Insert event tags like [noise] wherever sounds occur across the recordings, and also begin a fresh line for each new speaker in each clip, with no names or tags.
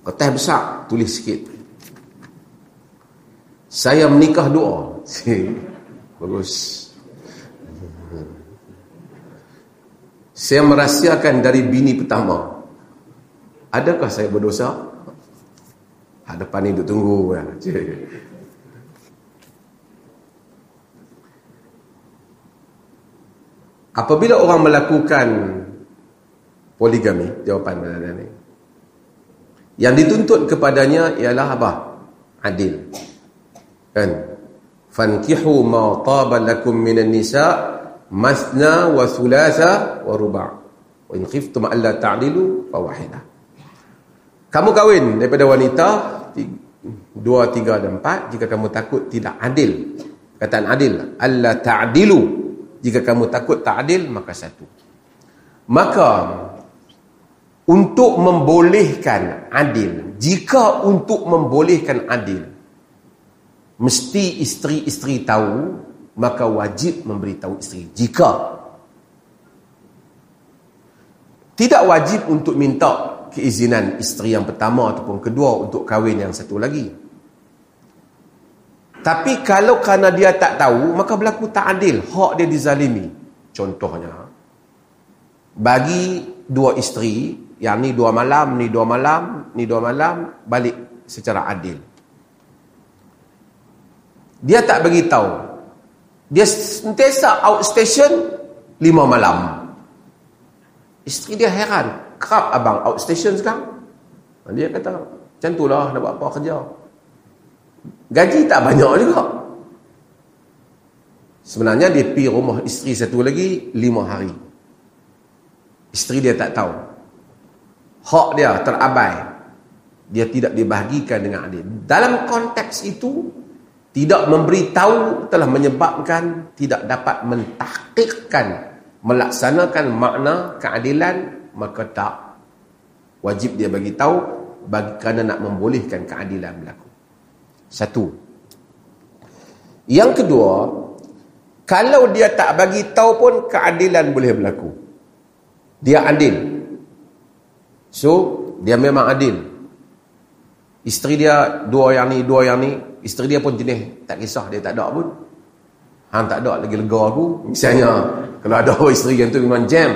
Kertas besar, tulis sikit. Saya menikah doa. [laughs] Bagus. Saya merahsiakan dari bini pertama. Adakah saya berdosa? Hadapan ni duk tunggu. Ya. [laughs] Apabila orang melakukan poligami, jawapan mana ni? Yang dituntut kepadanya ialah apa? Adil. Kan? Fankihu ma taba lakum minan nisa masna wa thulatha wa ruba'. Wa in khiftum alla ta'dilu fa wahidah. Kamu kahwin daripada wanita dua, tiga dan empat jika kamu takut tidak adil. Kataan adil, alla ta'dilu jika kamu takut tak adil, maka satu. Maka, untuk membolehkan adil, jika untuk membolehkan adil, mesti isteri-isteri tahu, maka wajib memberitahu isteri. Jika tidak wajib untuk minta keizinan isteri yang pertama ataupun kedua untuk kahwin yang satu lagi. Tapi kalau kerana dia tak tahu, maka berlaku tak adil. Hak dia dizalimi. Contohnya, bagi dua isteri, yang ni dua malam, ni dua malam, ni dua malam, balik secara adil. Dia tak bagi tahu. Dia sentiasa outstation lima malam. Isteri dia heran. Kerap abang outstation sekarang? Dia kata, macam tu lah nak buat apa kerja. Gaji tak banyak juga. Sebenarnya dia pergi rumah isteri satu lagi lima hari. Isteri dia tak tahu. Hak dia terabai. Dia tidak dibahagikan dengan adil. Dalam konteks itu, tidak memberitahu telah menyebabkan tidak dapat mentahkikkan, melaksanakan makna keadilan, maka tak. Wajib dia bagi tahu bagi kerana nak membolehkan keadilan berlaku. Satu. Yang kedua, kalau dia tak bagi tahu pun keadilan boleh berlaku. Dia adil. So, dia memang adil. Isteri dia dua yang ni, dua yang ni. Isteri dia pun jenis tak kisah dia tak ada pun. Hang tak ada lagi lega aku. Misalnya, kalau ada [laughs] isteri yang tu memang jam.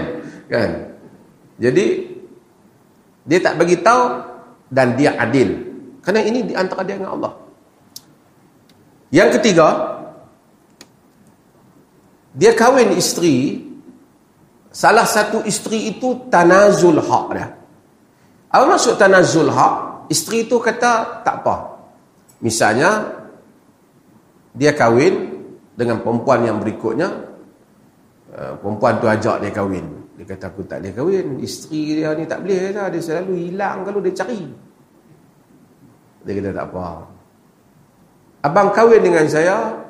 Kan? Jadi, dia tak bagi tahu dan dia adil. Kerana ini di antara dia dengan Allah. Yang ketiga, dia kahwin isteri, salah satu isteri itu tanazul hak dia. Apa maksud tanazul hak? Isteri itu kata, tak apa. Misalnya, dia kahwin dengan perempuan yang berikutnya, eh, perempuan tu ajak dia kahwin. Dia kata, aku tak boleh kahwin. Isteri dia ni tak boleh. Dia selalu hilang kalau dia cari. Dia kata, tak apa. Abang kahwin dengan saya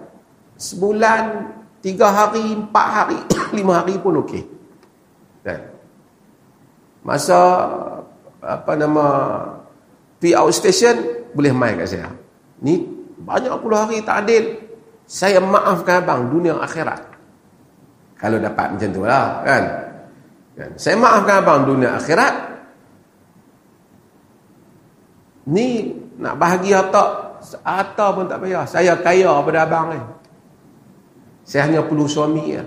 sebulan, tiga hari, empat hari, [coughs] lima hari pun okey. Kan? Masa apa nama pi outstation boleh main kat saya. Ni banyak puluh hari tak adil. Saya maafkan abang dunia akhirat. Kalau dapat macam tu lah kan. kan? Saya maafkan abang dunia akhirat. Ni nak bahagia tak Harta pun tak payah. Saya kaya pada abang ni. Saya hanya perlu suami ya.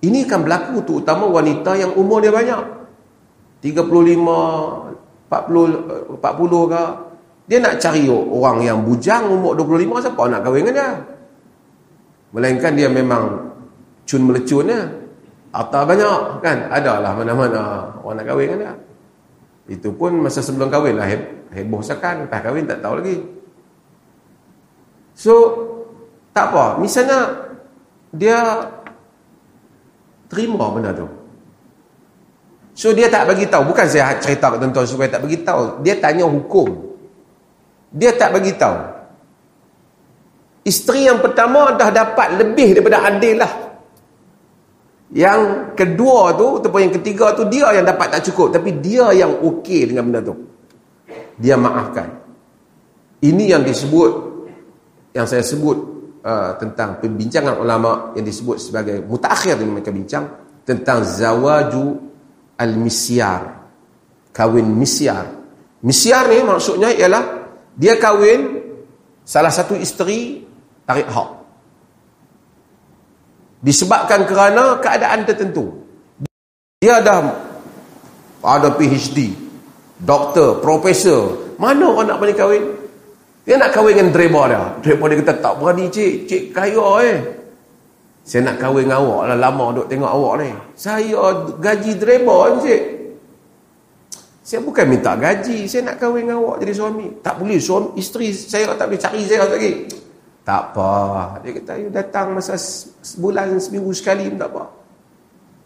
Ini kan berlaku tu utama wanita yang umur dia banyak. 35, 40, 40 ke. Dia nak cari orang yang bujang umur 25 siapa nak kahwin dengan dia. Melainkan dia memang cun melecun ya. Harta banyak kan. Adalah mana-mana orang nak kahwin dengan dia. Itu pun masa sebelum kahwin lah heboh sekan. Lepas kahwin tak tahu lagi. So, tak apa. Misalnya, dia terima benda tu. So, dia tak bagi tahu. Bukan saya cerita ke tuan-tuan supaya tak bagi tahu. Dia tanya hukum. Dia tak bagi tahu. Isteri yang pertama dah dapat lebih daripada adil lah. Yang kedua tu, ataupun yang ketiga tu, dia yang dapat tak cukup. Tapi dia yang okey dengan benda tu. Dia maafkan. Ini yang disebut yang saya sebut uh, tentang pembincangan ulama yang disebut sebagai mutakhir yang mereka bincang tentang zawaju al-misyar kawin misyar Misyar ni maksudnya ialah dia kahwin salah satu isteri tarik hak. Disebabkan kerana keadaan tertentu. Dia dah ada PhD, doktor, profesor. Mana orang nak boleh kahwin? Dia nak kahwin dengan driver dia. Driver dia kata, tak berani cik. Cik kaya eh. Saya nak kahwin dengan awak lah. Lama duk tengok awak ni. Saya gaji driver cik. Saya bukan minta gaji. Saya nak kahwin dengan awak jadi suami. Tak boleh. Suami, isteri saya tak boleh cari saya lagi. Tak apa. Dia kata, you datang masa sebulan, seminggu sekali pun tak apa.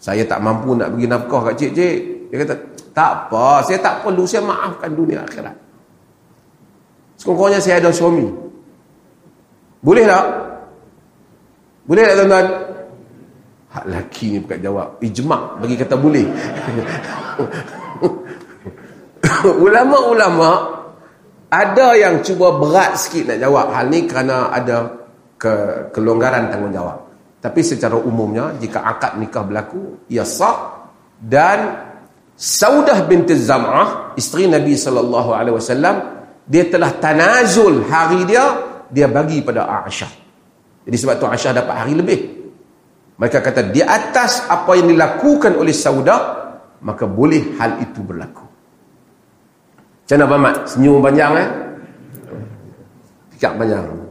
Saya tak mampu nak bagi nafkah kat cik-cik. Dia kata, tak apa. Saya tak perlu. Saya maafkan dunia akhirat. Sekurang-kurangnya saya ada suami. Boleh tak? Boleh tak tuan-tuan? Hak lelaki ni bukan jawab. Ijmak bagi kata boleh. [laughs] Ulama-ulama ada yang cuba berat sikit nak jawab hal ni kerana ada ke kelonggaran tanggungjawab. Tapi secara umumnya jika akad nikah berlaku ia sah dan Saudah binti Zam'ah isteri Nabi sallallahu alaihi wasallam dia telah tanazul hari dia dia bagi pada Aisyah. Jadi sebab tu Aisyah dapat hari lebih. Mereka kata di atas apa yang dilakukan oleh Saudah maka boleh hal itu berlaku. Macam mana Mat? Senyum panjang eh? Fikak panjang.